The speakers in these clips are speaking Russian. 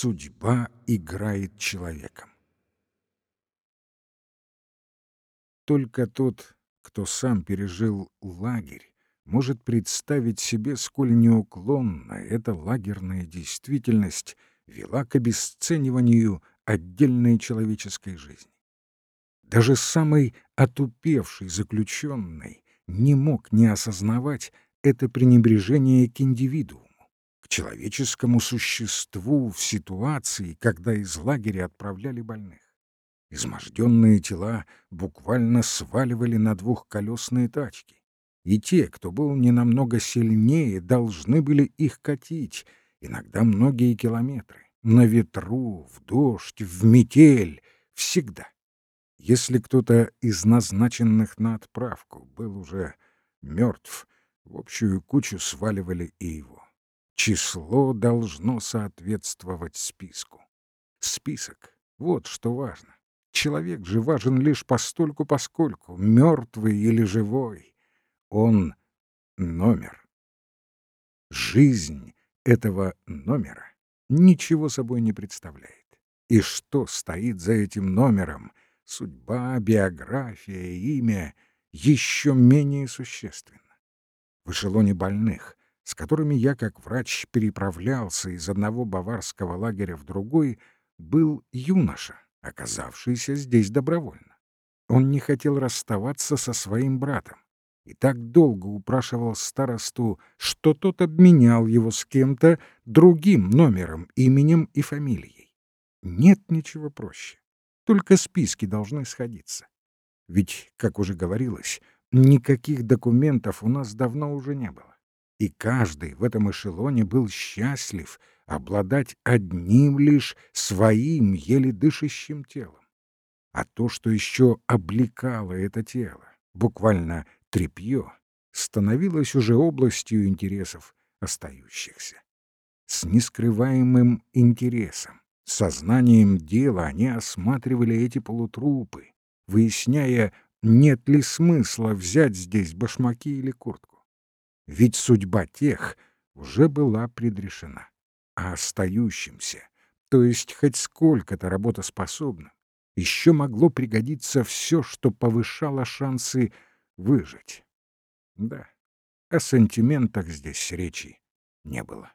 Судьба играет человеком. Только тот, кто сам пережил лагерь, может представить себе, сколь неуклонно эта лагерная действительность вела к обесцениванию отдельной человеческой жизни. Даже самый отупевший заключенный не мог не осознавать это пренебрежение к индивидууму, к человеческому существу в ситуации, когда из лагеря отправляли больных. Изможденные тела буквально сваливали на двухколесные тачки, и те, кто был не намного сильнее, должны были их катить, иногда многие километры, на ветру, в дождь, в метель, всегда. Если кто-то из назначенных на отправку был уже мертв, в общую кучу сваливали и его. Число должно соответствовать списку. Список — вот что важно. Человек же важен лишь постольку поскольку, мертвый или живой. Он — номер. Жизнь этого номера ничего собой не представляет. И что стоит за этим номером — судьба, биография, имя еще менее существенно. В эшелоне больных, с которыми я как врач переправлялся из одного баварского лагеря в другой, был юноша, оказавшийся здесь добровольно. Он не хотел расставаться со своим братом и так долго упрашивал старосту, что тот обменял его с кем-то другим номером, именем и фамилией. Нет ничего проще. Только списки должны сходиться. Ведь, как уже говорилось, никаких документов у нас давно уже не было. И каждый в этом эшелоне был счастлив обладать одним лишь своим еле дышащим телом. А то, что еще облекало это тело, буквально тряпье, становилось уже областью интересов остающихся. С нескрываемым интересом Сознанием дела они осматривали эти полутрупы, выясняя, нет ли смысла взять здесь башмаки или куртку. Ведь судьба тех уже была предрешена. А остающимся, то есть хоть сколько-то работоспособным, еще могло пригодиться все, что повышало шансы выжить. Да, о сантиментах здесь речи не было.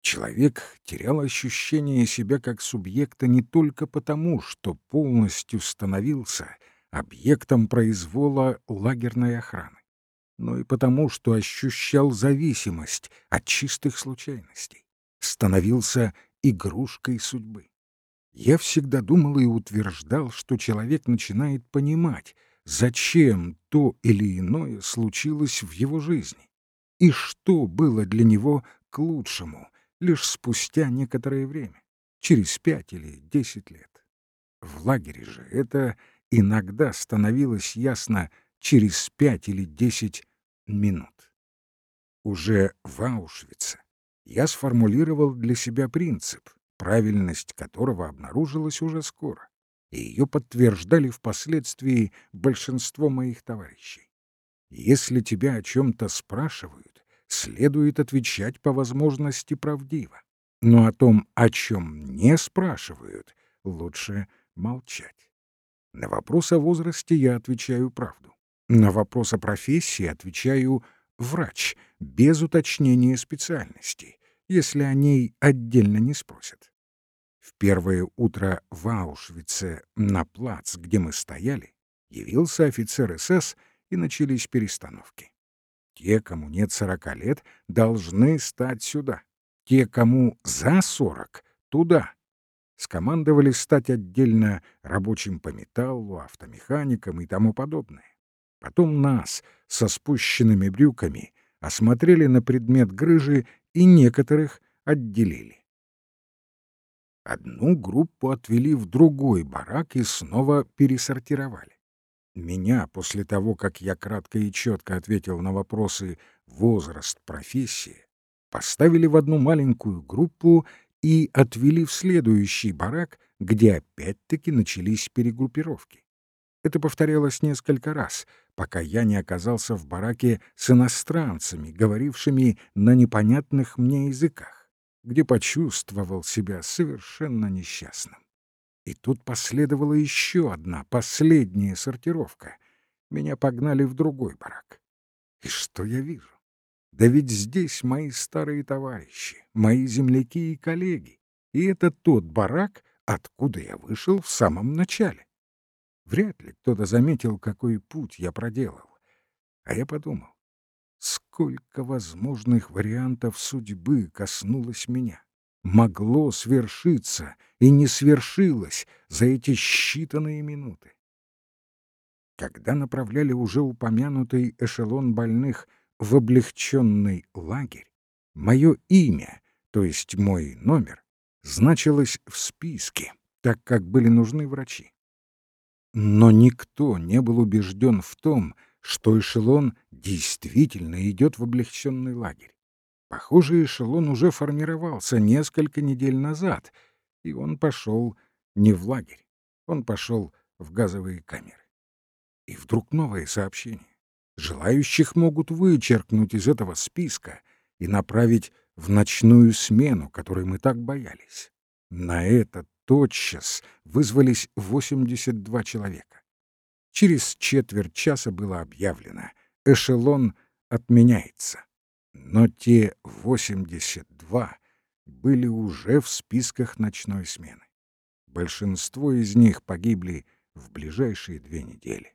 Человек терял ощущение себя как субъекта не только потому, что полностью становился объектом произвола лагерной охраны, но и потому, что ощущал зависимость от чистых случайностей, становился игрушкой судьбы. Я всегда думал и утверждал, что человек начинает понимать, зачем то или иное случилось в его жизни, и что было для него к лучшему — лишь спустя некоторое время, через пять или десять лет. В лагере же это иногда становилось ясно через пять или десять минут. Уже в Аушвице я сформулировал для себя принцип, правильность которого обнаружилась уже скоро, и ее подтверждали впоследствии большинство моих товарищей. Если тебя о чем-то спрашивают, следует отвечать по возможности правдиво. Но о том, о чем не спрашивают, лучше молчать. На вопрос о возрасте я отвечаю правду. На вопрос о профессии отвечаю «врач», без уточнения специальности, если о ней отдельно не спросят. В первое утро в Аушвице на плац, где мы стояли, явился офицер СС, и начались перестановки. Те, кому нет сорока лет, должны стать сюда. Те, кому за сорок, туда. Скомандовали стать отдельно рабочим по металлу, автомехаником и тому подобное. Потом нас со спущенными брюками осмотрели на предмет грыжи и некоторых отделили. Одну группу отвели в другой барак и снова пересортировали. Меня, после того, как я кратко и четко ответил на вопросы «возраст, профессия», поставили в одну маленькую группу и отвели в следующий барак, где опять-таки начались перегруппировки. Это повторялось несколько раз, пока я не оказался в бараке с иностранцами, говорившими на непонятных мне языках. где почувствовал себя совершенно несчастным. И тут последовала еще одна, последняя сортировка. Меня погнали в другой барак. И что я вижу? Да ведь здесь мои старые товарищи, мои земляки и коллеги. И это тот барак, откуда я вышел в самом начале. Вряд ли кто-то заметил, какой путь я проделал. А я подумал, сколько возможных вариантов судьбы коснулось меня. Могло свершиться и не свершилось за эти считанные минуты. Когда направляли уже упомянутый эшелон больных в облегченный лагерь, мое имя, то есть мой номер, значилось в списке, так как были нужны врачи. Но никто не был убежден в том, что эшелон действительно идет в облегченный лагерь. Похоже, эшелон уже формировался несколько недель назад, и он пошел не в лагерь, он пошел в газовые камеры. И вдруг новое сообщение. Желающих могут вычеркнуть из этого списка и направить в ночную смену, которой мы так боялись. На это тотчас вызвались 82 человека. Через четверть часа было объявлено — эшелон отменяется. Но те 82 были уже в списках ночной смены. Большинство из них погибли в ближайшие две недели.